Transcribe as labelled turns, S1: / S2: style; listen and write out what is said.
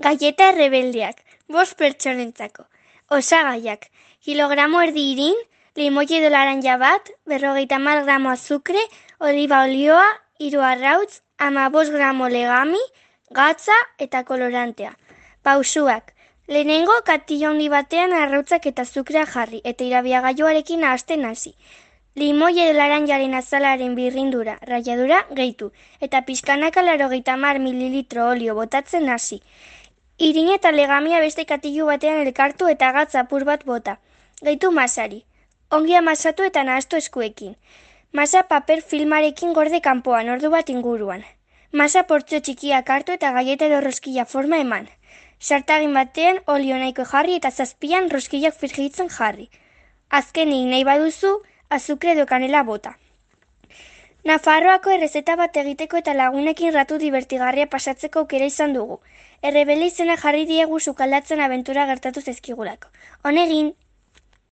S1: Gaieta rebeldiak, bost pertsonentzako. Osagaiak, kilogramo erdi irin, limoie laranja bat, berrogeita mar gramo azukre, oliba olioa, hiru arrautz, ama bost gramo legami, gatza eta kolorantea. Pausuak, lehenengo katila handi batean arrautzak eta azukrea jarri, eta irabiagailuarekin hasten hasi. Limoie laranjaren azalaren birrindura, raiadura, gehitu, eta pizkanaka laro mar mililitro olio botatzen hasi. Irin eta legamia beste katilu batean elkartu eta gatz apur bat bota. Gehitu masari. Ongi amasatu eta nahastu eskuekin. Masa paper filmarekin gorde kanpoan, ordu bat inguruan. Masa portzio txikiak hartu eta gaieta edo roskila forma eman. Sartagin batean olio nahiko jarri eta zazpian roskilak firgitzen jarri. Azkenik nahi baduzu, azukre edo kanela bota. Nafarroako errezeta bat egiteko eta lagunekin ratu divertigarria pasatzeko aukera izan dugu. Errebele izena jarri diegu sukaldatzen abentura gertatu zezkigulako. Honegin,